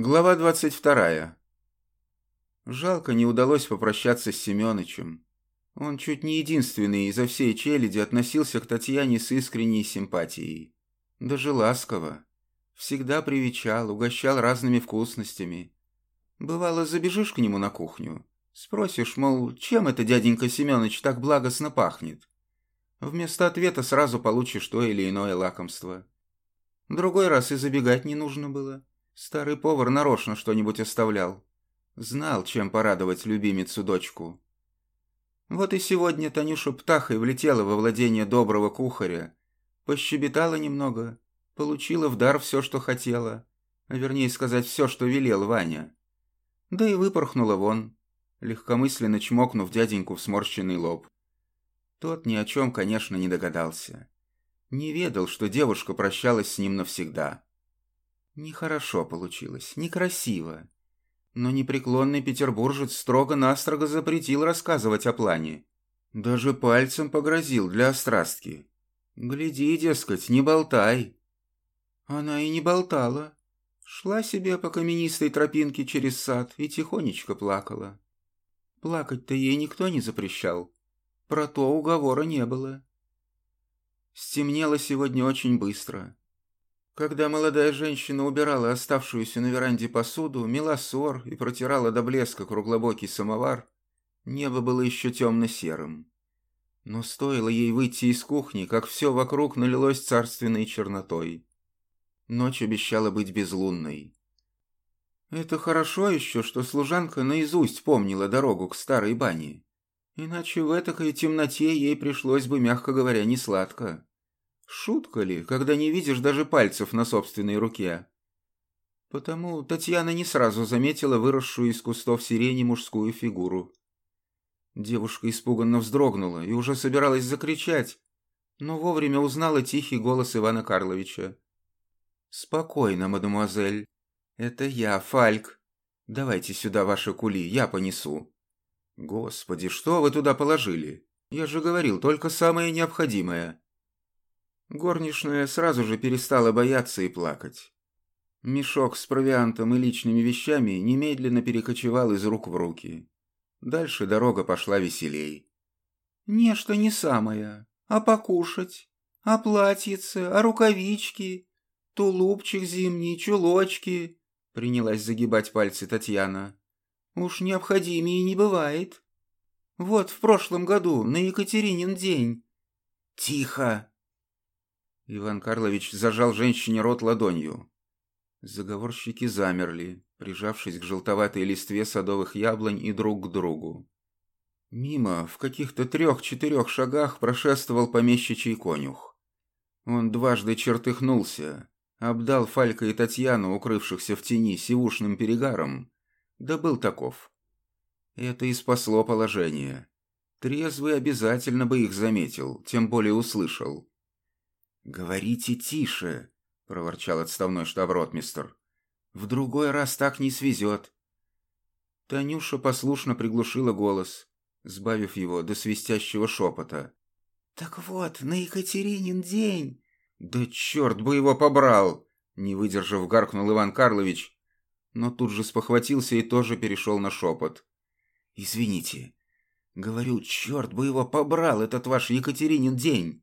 Глава двадцать вторая. Жалко не удалось попрощаться с Семёнычем. Он чуть не единственный изо всей челяди относился к Татьяне с искренней симпатией. Даже ласково. Всегда привечал, угощал разными вкусностями. Бывало, забежишь к нему на кухню, спросишь, мол, чем это дяденька Семёныч так благостно пахнет? Вместо ответа сразу получишь то или иное лакомство. Другой раз и забегать не нужно было. Старый повар нарочно что-нибудь оставлял. Знал, чем порадовать любимицу дочку. Вот и сегодня Танюша птахой влетела во владение доброго кухаря, пощебетала немного, получила в дар все, что хотела, а вернее сказать, все, что велел Ваня. Да и выпорхнула вон, легкомысленно чмокнув дяденьку в сморщенный лоб. Тот ни о чем, конечно, не догадался. Не ведал, что девушка прощалась с ним навсегда. Нехорошо получилось, некрасиво. Но непреклонный петербуржец строго-настрого запретил рассказывать о плане. Даже пальцем погрозил для острастки. «Гляди, дескать, не болтай». Она и не болтала. Шла себе по каменистой тропинке через сад и тихонечко плакала. Плакать-то ей никто не запрещал. Про то уговора не было. Стемнело сегодня очень быстро. Когда молодая женщина убирала оставшуюся на веранде посуду, мела ссор и протирала до блеска круглобокий самовар, небо было еще темно-серым. Но стоило ей выйти из кухни, как все вокруг налилось царственной чернотой. Ночь обещала быть безлунной. Это хорошо еще, что служанка наизусть помнила дорогу к старой бане. Иначе в этой темноте ей пришлось бы, мягко говоря, не сладко. Шутка ли, когда не видишь даже пальцев на собственной руке? Потому Татьяна не сразу заметила выросшую из кустов сирени мужскую фигуру. Девушка испуганно вздрогнула и уже собиралась закричать, но вовремя узнала тихий голос Ивана Карловича. «Спокойно, мадемуазель. Это я, Фальк. Давайте сюда ваши кули, я понесу». «Господи, что вы туда положили? Я же говорил, только самое необходимое». Горничная сразу же перестала бояться и плакать. Мешок с провиантом и личными вещами немедленно перекочевал из рук в руки. Дальше дорога пошла веселей. «Нечто не самое. А покушать? А платьице? А рукавички? Тулупчик зимний, чулочки?» Принялась загибать пальцы Татьяна. «Уж необходимее не бывает. Вот в прошлом году, на Екатеринин день». «Тихо!» Иван Карлович зажал женщине рот ладонью. Заговорщики замерли, прижавшись к желтоватой листве садовых яблонь и друг к другу. Мимо, в каких-то трех-четырех шагах, прошествовал помещичий конюх. Он дважды чертыхнулся, обдал Фалька и Татьяну, укрывшихся в тени сивушным перегаром, да был таков. Это и спасло положение. Трезвый обязательно бы их заметил, тем более услышал. «Говорите тише», — проворчал отставной штаб-ротмистр. «В другой раз так не свезет». Танюша послушно приглушила голос, сбавив его до свистящего шепота. «Так вот, на Екатеринин день!» «Да черт бы его побрал!» Не выдержав, гаркнул Иван Карлович, но тут же спохватился и тоже перешел на шепот. «Извините. Говорю, черт бы его побрал, этот ваш Екатеринин день!»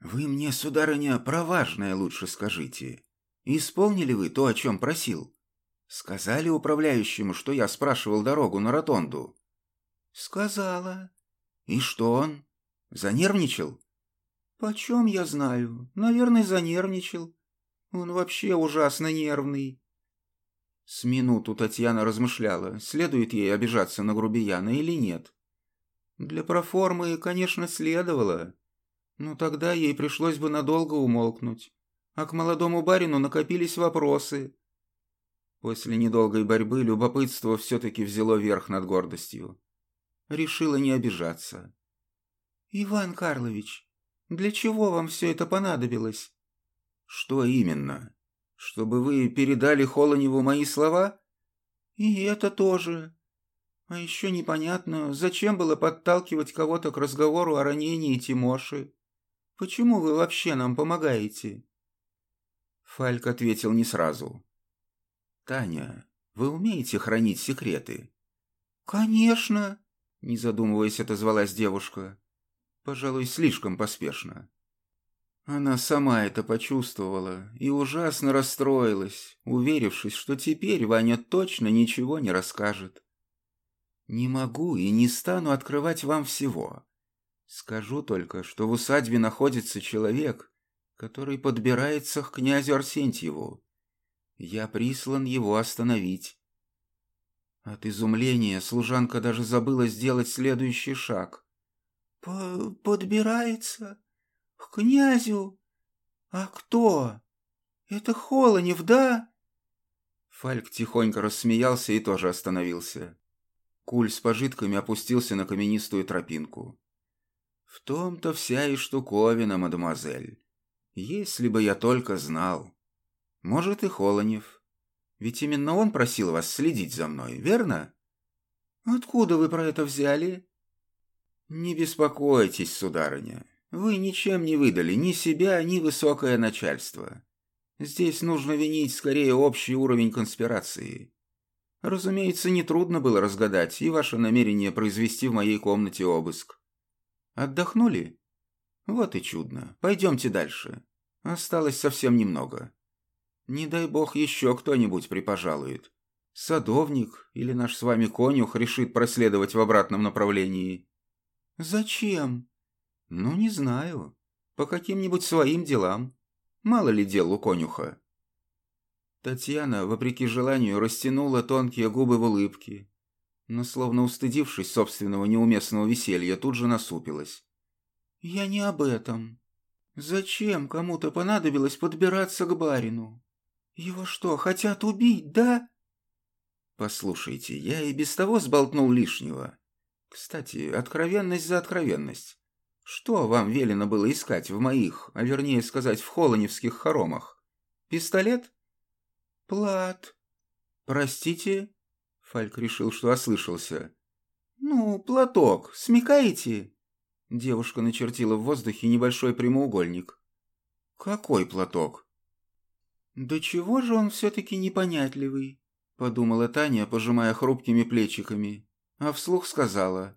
«Вы мне, сударыня, про важное лучше скажите. Исполнили вы то, о чем просил? Сказали управляющему, что я спрашивал дорогу на ротонду?» «Сказала». «И что он? Занервничал?» «Почем я знаю? Наверное, занервничал. Он вообще ужасно нервный». С минуту Татьяна размышляла, следует ей обижаться на грубияна или нет. Для проформы, конечно, следовало, но тогда ей пришлось бы надолго умолкнуть, а к молодому барину накопились вопросы. После недолгой борьбы любопытство все-таки взяло верх над гордостью. Решила не обижаться. «Иван Карлович, для чего вам все это понадобилось?» «Что именно? Чтобы вы передали Холоневу мои слова?» «И это тоже. А еще непонятно, зачем было подталкивать кого-то к разговору о ранении Тимоши. Почему вы вообще нам помогаете?» Фальк ответил не сразу. «Таня, вы умеете хранить секреты?» «Конечно», — не задумываясь, отозвалась девушка. Пожалуй, слишком поспешно. Она сама это почувствовала и ужасно расстроилась, уверившись, что теперь Ваня точно ничего не расскажет. «Не могу и не стану открывать вам всего. Скажу только, что в усадьбе находится человек, который подбирается к князю Арсентьеву. Я прислан его остановить». От изумления служанка даже забыла сделать следующий шаг. «Подбирается? К князю? А кто? Это Холонев, да?» Фальк тихонько рассмеялся и тоже остановился. Куль с пожитками опустился на каменистую тропинку. В том-то вся и штуковина, мадемуазель. Если бы я только знал. Может, и Холонев. Ведь именно он просил вас следить за мной, верно? Откуда вы про это взяли? Не беспокойтесь, сударыня. Вы ничем не выдали ни себя, ни высокое начальство. Здесь нужно винить скорее общий уровень конспирации. Разумеется, нетрудно было разгадать и ваше намерение произвести в моей комнате обыск. Отдохнули? Вот и чудно. Пойдемте дальше. Осталось совсем немного. Не дай бог еще кто-нибудь припожалует. Садовник или наш с вами конюх решит проследовать в обратном направлении. Зачем? Ну, не знаю. По каким-нибудь своим делам. Мало ли дел у конюха. Татьяна, вопреки желанию, растянула тонкие губы в улыбке, но, словно устыдившись собственного неуместного веселья, тут же насупилась. «Я не об этом. Зачем кому-то понадобилось подбираться к барину? Его что, хотят убить, да?» «Послушайте, я и без того сболтнул лишнего. Кстати, откровенность за откровенность. Что вам велено было искать в моих, а вернее сказать, в холоневских хоромах? Пистолет?» «Плат». «Простите?» Фальк решил, что ослышался. «Ну, платок, смекаете?» Девушка начертила в воздухе небольшой прямоугольник. «Какой платок?» «Да чего же он все-таки непонятливый?» Подумала Таня, пожимая хрупкими плечиками, а вслух сказала.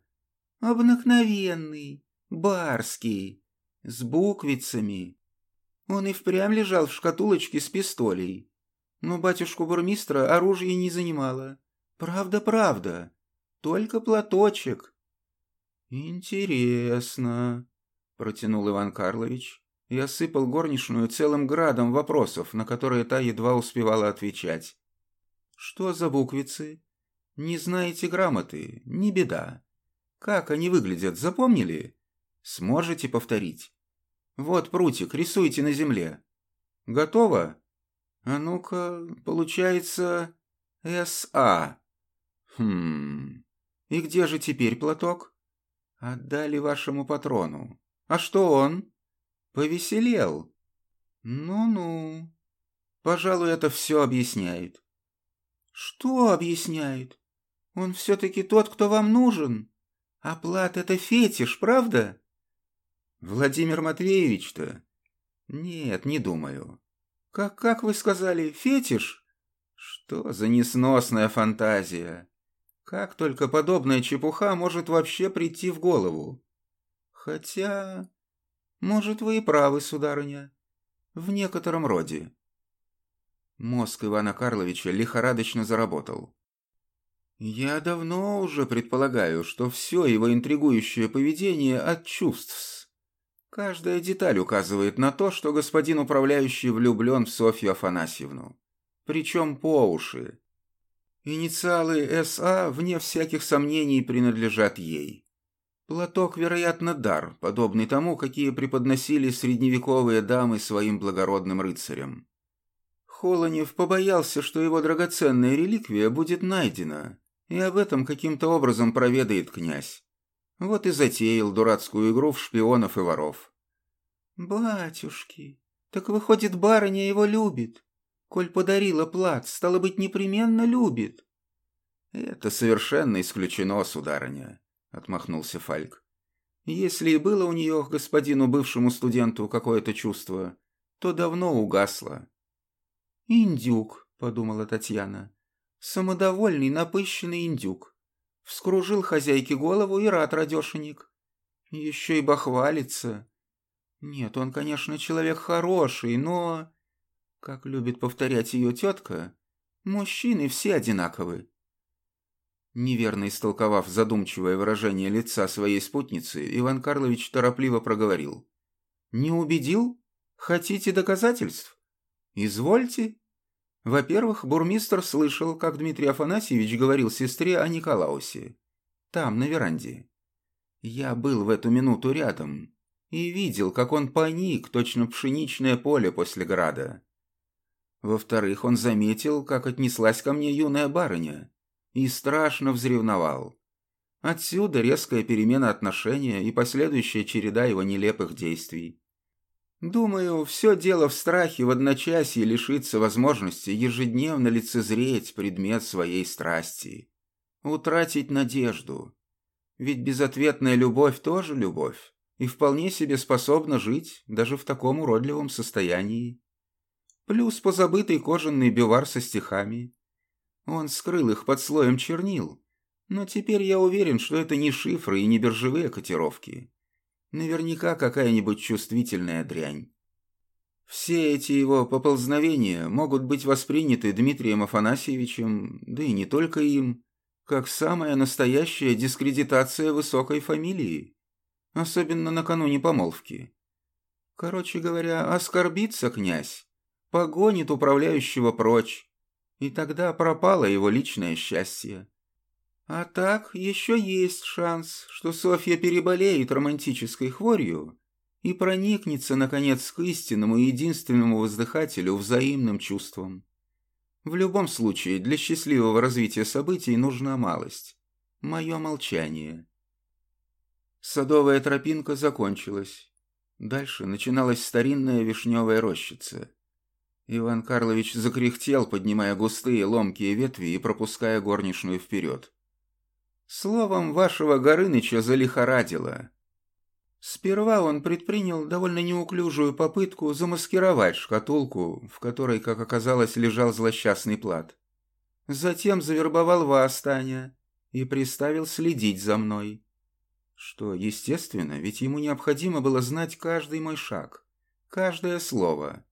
«Обыкновенный, барский, с буквицами. Он и впрямь лежал в шкатулочке с пистолей. Но батюшку бурмистра оружие не занимало. «Правда, правда. Только платочек». «Интересно», — протянул Иван Карлович и осыпал горничную целым градом вопросов, на которые та едва успевала отвечать. «Что за буквицы? Не знаете грамоты? Не беда. Как они выглядят, запомнили? Сможете повторить? Вот прутик, рисуйте на земле. Готово? А ну-ка, получается «СА». Хм. И где же теперь платок? Отдали вашему патрону. А что он? Повеселел. Ну-ну. Пожалуй, это все объясняет. Что объясняет? Он все-таки тот, кто вам нужен. Оплат — это фетиш, правда? Владимир Матвеевич-то? Нет, не думаю. Как, как вы сказали, фетиш? Что за несносная фантазия? Как только подобная чепуха может вообще прийти в голову? Хотя... Может, вы и правы, сударыня. В некотором роде. Мозг Ивана Карловича лихорадочно заработал. Я давно уже предполагаю, что все его интригующее поведение от чувств. Каждая деталь указывает на то, что господин управляющий влюблен в Софью Афанасьевну. Причем по уши. Инициалы СА, вне всяких сомнений, принадлежат ей. Платок, вероятно, дар, подобный тому, какие преподносили средневековые дамы своим благородным рыцарям. Холонев побоялся, что его драгоценная реликвия будет найдена, и об этом каким-то образом проведает князь. Вот и затеял дурацкую игру в шпионов и воров. «Батюшки, так выходит, барыня его любит?» Коль подарила плат, стало быть, непременно любит. Это совершенно исключено, сударыня, отмахнулся Фальк. Если и было у нее к господину бывшему студенту какое-то чувство, то давно угасло. Индюк, — подумала Татьяна. «Самодовольный, напыщенный индюк. Вскружил хозяйке голову и рад радешенек. Еще и бахвалится. Нет, он, конечно, человек хороший, но...» Как любит повторять ее тетка, мужчины все одинаковы. Неверно истолковав задумчивое выражение лица своей спутницы, Иван Карлович торопливо проговорил. «Не убедил? Хотите доказательств? Извольте». Во-первых, бурмистр слышал, как Дмитрий Афанасьевич говорил сестре о Николаусе. Там, на веранде. Я был в эту минуту рядом и видел, как он паник, точно пшеничное поле после града. Во-вторых, он заметил, как отнеслась ко мне юная барыня и страшно взревновал. Отсюда резкая перемена отношения и последующая череда его нелепых действий. Думаю, все дело в страхе в одночасье лишиться возможности ежедневно лицезреть предмет своей страсти. Утратить надежду. Ведь безответная любовь тоже любовь, и вполне себе способна жить даже в таком уродливом состоянии. Плюс позабытый кожаный бювар со стихами. Он скрыл их под слоем чернил. Но теперь я уверен, что это не шифры и не биржевые котировки. Наверняка какая-нибудь чувствительная дрянь. Все эти его поползновения могут быть восприняты Дмитрием Афанасьевичем, да и не только им, как самая настоящая дискредитация высокой фамилии, особенно накануне помолвки. Короче говоря, оскорбится князь, погонит управляющего прочь, и тогда пропало его личное счастье. А так еще есть шанс, что Софья переболеет романтической хворью и проникнется, наконец, к истинному и единственному воздыхателю взаимным чувством. В любом случае, для счастливого развития событий нужна малость. Мое молчание. Садовая тропинка закончилась. Дальше начиналась старинная вишневая рощица. Иван Карлович закряхтел, поднимая густые ломкие ветви и пропуская горничную вперед. Словом, вашего Горыныча залихорадило. Сперва он предпринял довольно неуклюжую попытку замаскировать шкатулку, в которой, как оказалось, лежал злосчастный плат. Затем завербовал вас, Таня, и приставил следить за мной. Что, естественно, ведь ему необходимо было знать каждый мой шаг, каждое слово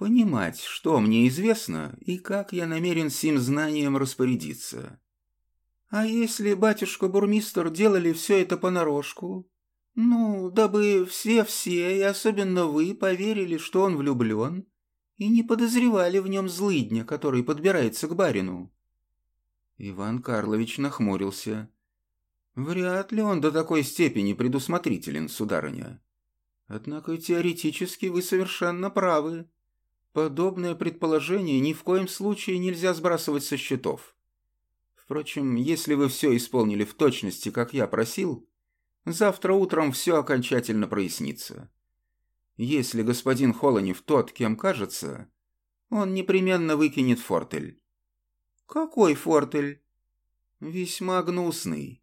понимать, что мне известно и как я намерен сим знанием распорядиться. А если батюшка-бурмистр делали все это понарошку? Ну, дабы все-все, и особенно вы, поверили, что он влюблен, и не подозревали в нем злыдня, который подбирается к барину. Иван Карлович нахмурился. Вряд ли он до такой степени предусмотрителен, сударыня. Однако теоретически вы совершенно правы. Подобное предположение ни в коем случае нельзя сбрасывать со счетов. Впрочем, если вы все исполнили в точности, как я просил, завтра утром все окончательно прояснится. Если господин Холонев тот, кем кажется, он непременно выкинет фортель. Какой фортель? Весьма гнусный.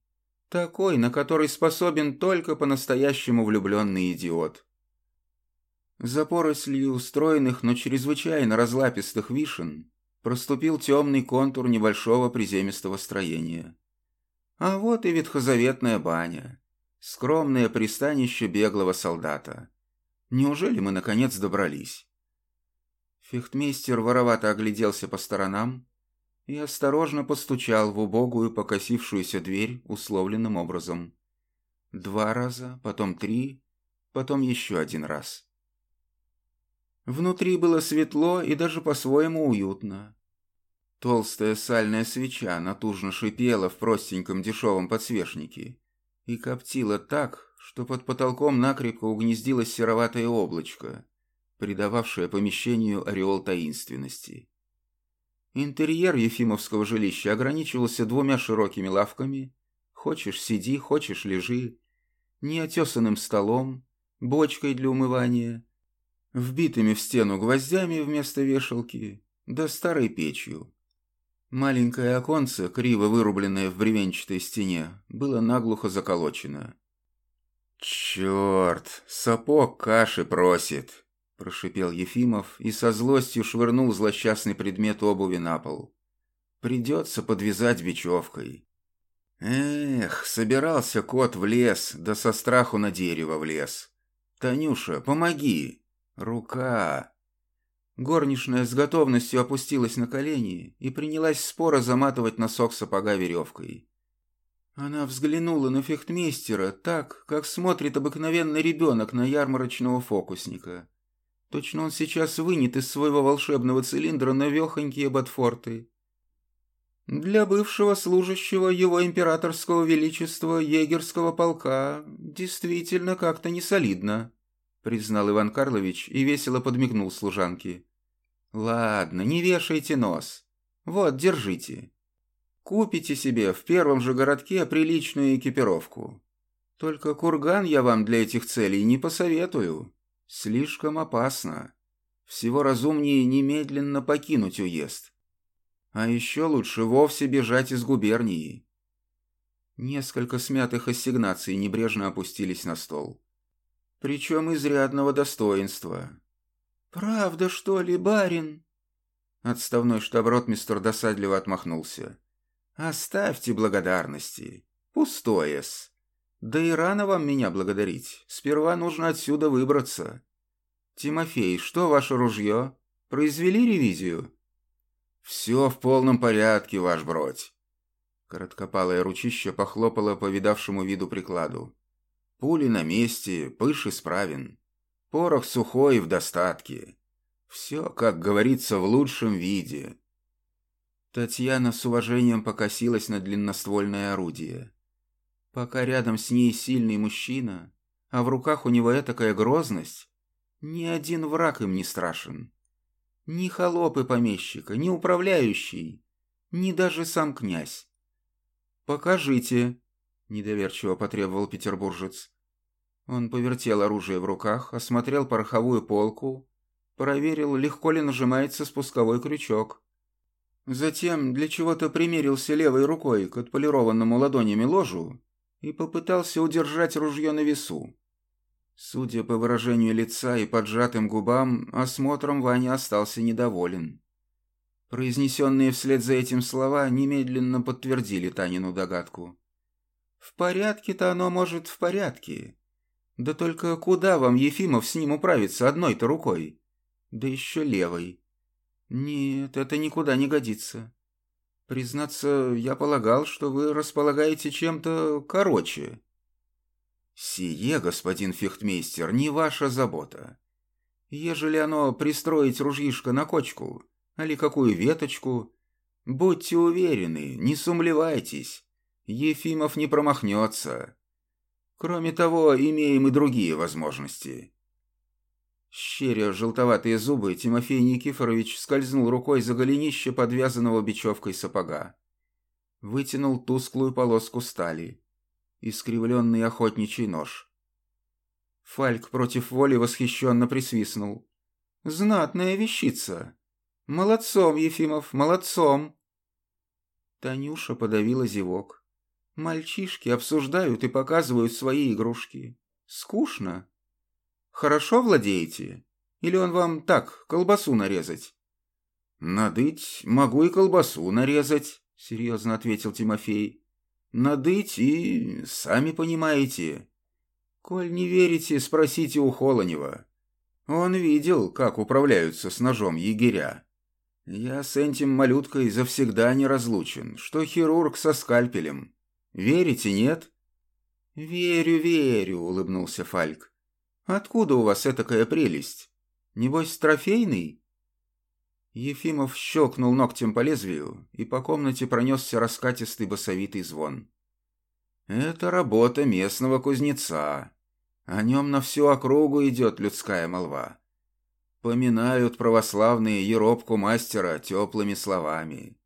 Такой, на который способен только по-настоящему влюбленный идиот. За порослью устроенных, но чрезвычайно разлапистых вишен проступил темный контур небольшого приземистого строения. А вот и ветхозаветная баня, скромное пристанище беглого солдата. Неужели мы, наконец, добрались? Фехтмейстер воровато огляделся по сторонам и осторожно постучал в убогую покосившуюся дверь условленным образом. Два раза, потом три, потом еще один раз. Внутри было светло и даже по-своему уютно. Толстая сальная свеча натужно шипела в простеньком дешевом подсвечнике и коптила так, что под потолком накрепко угнездилось сероватое облачко, придававшее помещению ореол таинственности. Интерьер Ефимовского жилища ограничивался двумя широкими лавками «Хочешь – сиди, хочешь – лежи», неотесанным столом, бочкой для умывания – вбитыми в стену гвоздями вместо вешалки, да старой печью. Маленькое оконце, криво вырубленное в бревенчатой стене, было наглухо заколочено. «Черт, сапог каши просит!» прошипел Ефимов и со злостью швырнул злосчастный предмет обуви на пол. «Придется подвязать бечевкой». Эх, собирался кот в лес, да со страху на дерево влез. «Танюша, помоги! Рука!» Горничная с готовностью опустилась на колени и принялась споро заматывать носок сапога веревкой. Она взглянула на фехтмейстера так, как смотрит обыкновенный ребенок на ярмарочного фокусника. Точно он сейчас вынет из своего волшебного цилиндра навехонькие ботфорты. Для бывшего служащего его императорского величества егерского полка действительно как-то не солидно, признал Иван Карлович и весело подмигнул служанке. Ладно, не вешайте нос. Вот, держите. Купите себе в первом же городке приличную экипировку. Только курган я вам для этих целей не посоветую. Слишком опасно. Всего разумнее немедленно покинуть уезд. А еще лучше вовсе бежать из губернии. Несколько смятых ассигнаций небрежно опустились на стол. Причем изрядного достоинства. «Правда, что ли, барин?» Отставной штаб-ротмистр досадливо отмахнулся. «Оставьте благодарности. Пустое-с. Да и рано вам меня благодарить. Сперва нужно отсюда выбраться. Тимофей, что ваше ружье? Произвели ревизию?» «Все в полном порядке, ваш бродь». Короткопалое ручище похлопало по видавшему виду прикладу. «Пули на месте, пыш исправен. Порох сухой и в достатке. Все, как говорится, в лучшем виде. Татьяна с уважением покосилась на длинноствольное орудие. Пока рядом с ней сильный мужчина, а в руках у него этакая грозность, ни один враг им не страшен. Ни холопы помещика, ни управляющий, ни даже сам князь. «Покажите», — недоверчиво потребовал петербуржец. Он повертел оружие в руках, осмотрел пороховую полку, проверил, легко ли нажимается спусковой крючок. Затем для чего-то примерился левой рукой к отполированному ладонями ложу и попытался удержать ружье на весу. Судя по выражению лица и поджатым губам, осмотром Ваня остался недоволен. Произнесенные вслед за этим слова немедленно подтвердили Танину догадку. «В порядке-то оно, может, в порядке. Да только куда вам, Ефимов, с ним управиться одной-то рукой? Да еще левой. «Нет, это никуда не годится. Признаться, я полагал, что вы располагаете чем-то короче». «Сие, господин фехтмейстер, не ваша забота. Ежели оно пристроить ружьишко на кочку, али какую веточку, будьте уверены, не сумлевайтесь, Ефимов не промахнется. Кроме того, имеем и другие возможности». Щеря желтоватые зубы, Тимофей Никифорович скользнул рукой за голенище подвязанного бечевкой сапога. Вытянул тусклую полоску стали. Искривленный охотничий нож. Фальк против воли восхищенно присвистнул. «Знатная вещица! Молодцом, Ефимов, молодцом!» Танюша подавила зевок. Мальчишки обсуждают и показывают свои игрушки. Скучно. Хорошо владеете? Или он вам так, колбасу нарезать?» «Надыть могу и колбасу нарезать», — серьезно ответил Тимофей. «Надыть и... сами понимаете. Коль не верите, спросите у Холонева. Он видел, как управляются с ножом егеря. Я с этим малюткой завсегда не разлучен, что хирург со скальпелем. Верите, нет?» «Верю, верю», — улыбнулся Фальк. Откуда у вас этакая прелесть? Небось, трофейный?» Ефимов щелкнул ногтем по лезвию, и по комнате пронесся раскатистый басовитый звон. «Это работа местного кузнеца. О нем на всю округу идет людская молва. Поминают православные еробку мастера теплыми словами.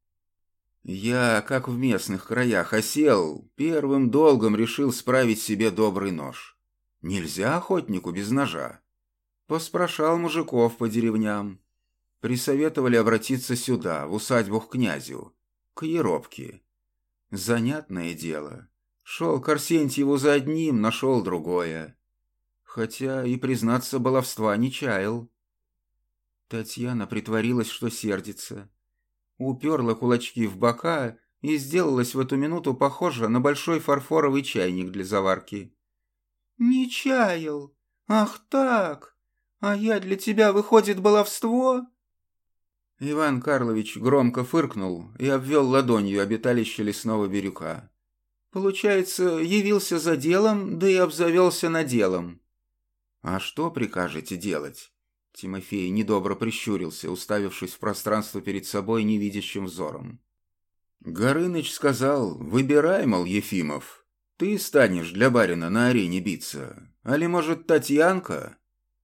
Я, как в местных краях осел, первым долгом решил справить себе добрый нож. Нельзя охотнику без ножа. Поспрашал мужиков по деревням. Присоветовали обратиться сюда, в усадьбу к князю, к Еробке. Занятное дело. Шел к Арсентьеву за одним, нашел другое. Хотя и, признаться, баловства не чаял. Татьяна притворилась, что сердится. Уперла кулачки в бока и сделалась в эту минуту похожа на большой фарфоровый чайник для заварки. «Не чаял! Ах так! А я для тебя, выходит, баловство?» Иван Карлович громко фыркнул и обвел ладонью обиталище лесного бирюка. «Получается, явился за делом, да и обзавелся наделом». «А что прикажете делать?» Тимофей недобро прищурился, уставившись в пространство перед собой невидящим взором. Горыныч сказал, выбирай, мол, Ефимов, ты станешь для барина на арене биться, али, может, Татьянка?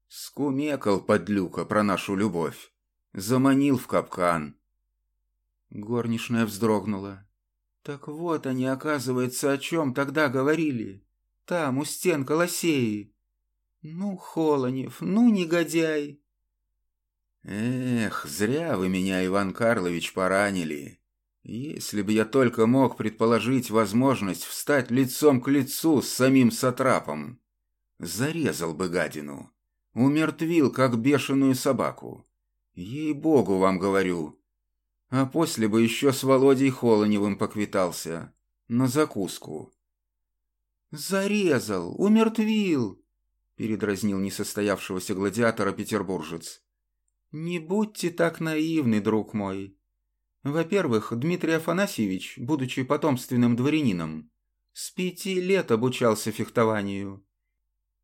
Скумекал подлюка про нашу любовь, заманил в капкан. Горничная вздрогнула. Так вот они, оказывается, о чем тогда говорили. Там, у стен Колосеи. Ну, Холонев, ну, негодяй. Эх, зря вы меня, Иван Карлович, поранили. Если бы я только мог предположить возможность встать лицом к лицу с самим Сатрапом, зарезал бы гадину, умертвил, как бешеную собаку. Ей-богу вам говорю. А после бы еще с Володей Холоневым поквитался. На закуску. «Зарезал, умертвил!» — передразнил несостоявшегося гладиатора петербуржец. «Не будьте так наивны, друг мой. Во-первых, Дмитрий Афанасьевич, будучи потомственным дворянином, с пяти лет обучался фехтованию.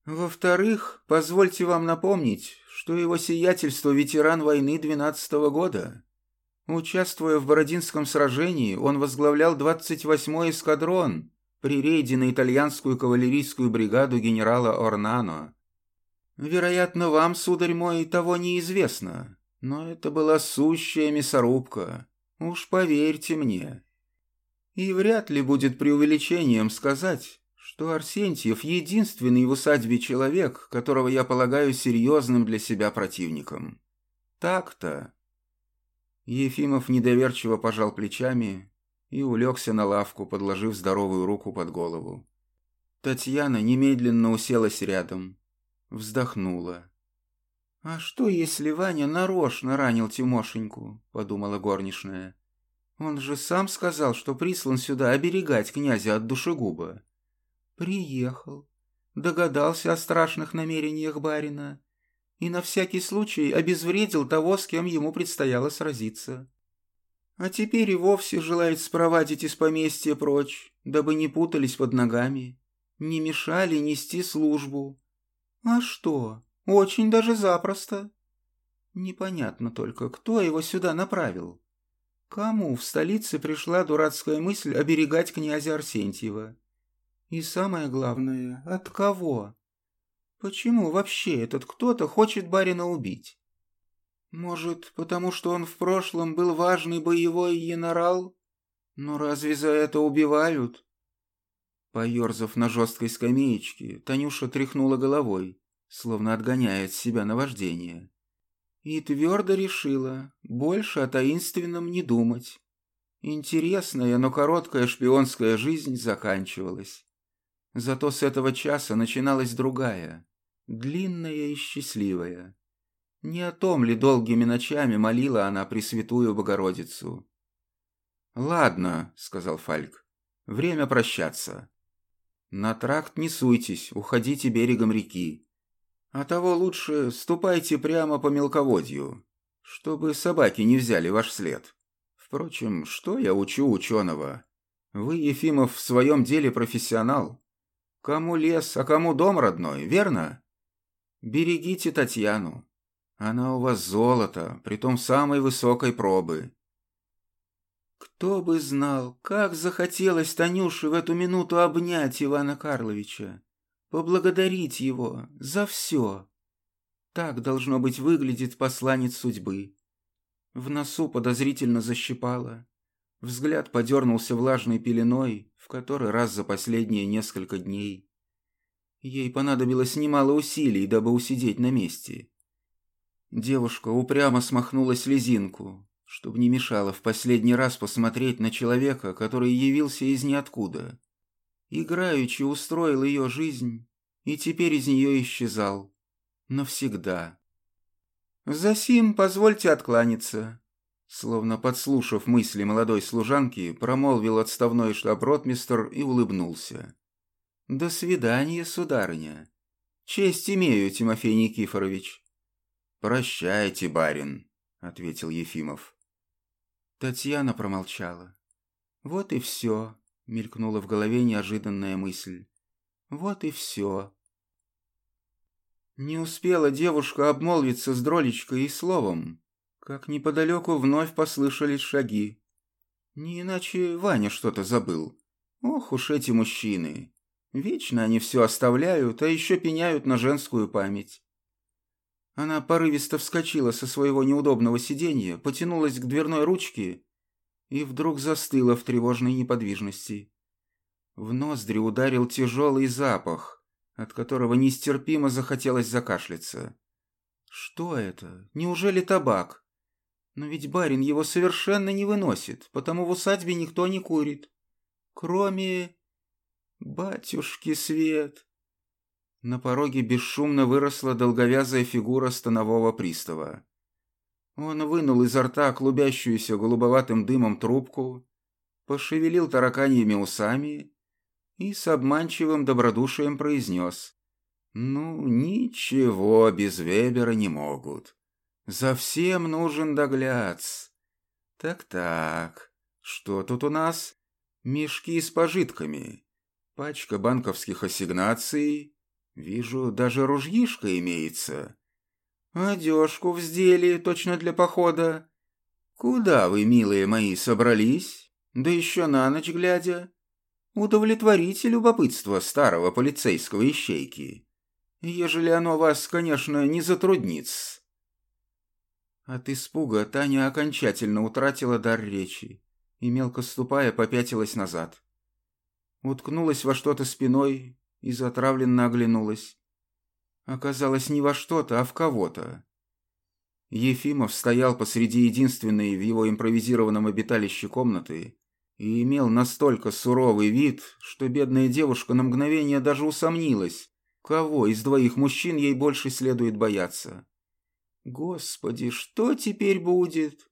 Во-вторых, позвольте вам напомнить, что его сиятельство ветеран войны двенадцатого года. Участвуя в Бородинском сражении, он возглавлял 28-й эскадрон при рейде на итальянскую кавалерийскую бригаду генерала Орнано. Вероятно, вам, сударь мой, того неизвестно, но это была сущая мясорубка. Уж поверьте мне. И вряд ли будет преувеличением сказать, что Арсентьев единственный в усадьбе человек, которого я полагаю серьезным для себя противником. Так-то. Ефимов недоверчиво пожал плечами и улегся на лавку, подложив здоровую руку под голову. Татьяна немедленно уселась рядом, вздохнула. «А что, если Ваня нарочно ранил Тимошеньку?» — подумала горничная. «Он же сам сказал, что прислан сюда оберегать князя от душегуба. Приехал, догадался о страшных намерениях барина и на всякий случай обезвредил того, с кем ему предстояло сразиться. А теперь и вовсе желает спровадить из поместья прочь, дабы не путались под ногами, не мешали нести службу. А что?» Очень даже запросто. Непонятно только, кто его сюда направил. Кому в столице пришла дурацкая мысль оберегать князя Арсентьева? И самое главное, от кого? Почему вообще этот кто-то хочет барина убить? Может, потому что он в прошлом был важный боевой генерал? Но разве за это убивают? Поерзав на жесткой скамеечке, Танюша тряхнула головой словно отгоняя от себя наваждение. И твердо решила больше о таинственном не думать. Интересная, но короткая шпионская жизнь заканчивалась. Зато с этого часа начиналась другая, длинная и счастливая. Не о том ли долгими ночами молила она Пресвятую Богородицу? «Ладно», — сказал Фальк, — «время прощаться. На тракт не суйтесь, уходите берегом реки. А того лучше ступайте прямо по мелководью, чтобы собаки не взяли ваш след. Впрочем, что я учу ученого? Вы, Ефимов, в своем деле профессионал. Кому лес, а кому дом родной, верно? Берегите Татьяну. Она у вас золото, притом самой высокой пробы. Кто бы знал, как захотелось Танюше в эту минуту обнять Ивана Карловича поблагодарить его за все. Так, должно быть, выглядит посланец судьбы. В носу подозрительно защипало. Взгляд подернулся влажной пеленой, в который раз за последние несколько дней. Ей понадобилось немало усилий, дабы усидеть на месте. Девушка упрямо смахнула слезинку, чтобы не мешало в последний раз посмотреть на человека, который явился из ниоткуда играючи устроил ее жизнь и теперь из нее исчезал. Навсегда. Засим позвольте откланяться. Словно подслушав мысли молодой служанки, промолвил отставной штаб-ротмистр и улыбнулся. «До свидания, сударыня. Честь имею, Тимофей Никифорович». «Прощайте, барин», — ответил Ефимов. Татьяна промолчала. «Вот и все», — мелькнула в голове неожиданная мысль. «Вот и все». Не успела девушка обмолвиться с дролечкой и словом, как неподалеку вновь послышались шаги. Не иначе Ваня что-то забыл. Ох уж эти мужчины. Вечно они все оставляют, а еще пеняют на женскую память. Она порывисто вскочила со своего неудобного сиденья, потянулась к дверной ручке и вдруг застыла в тревожной неподвижности. В ноздри ударил тяжелый запах, от которого нестерпимо захотелось закашляться. Что это? Неужели табак? Но ведь барин его совершенно не выносит, потому в усадьбе никто не курит. Кроме... Батюшки свет. На пороге бесшумно выросла долговязая фигура станового пристава. Он вынул изо рта клубящуюся голубоватым дымом трубку, пошевелил тараканьими усами и с обманчивым добродушием произнес. «Ну, ничего без Вебера не могут. За всем нужен догляд. Так-так, что тут у нас? Мешки с пожитками, пачка банковских ассигнаций. Вижу, даже ружьишко имеется. Одежку вздели, точно для похода. Куда вы, милые мои, собрались? Да еще на ночь глядя. Удовлетворите любопытство старого полицейского ищейки. Ежели оно вас, конечно, не затруднит. От испуга Таня окончательно утратила дар речи и, мелко ступая, попятилась назад. Уткнулась во что-то спиной и затравленно оглянулась. Оказалось, не во что-то, а в кого-то. Ефимов стоял посреди единственной в его импровизированном обиталище комнаты и имел настолько суровый вид, что бедная девушка на мгновение даже усомнилась, кого из двоих мужчин ей больше следует бояться. Господи, что теперь будет?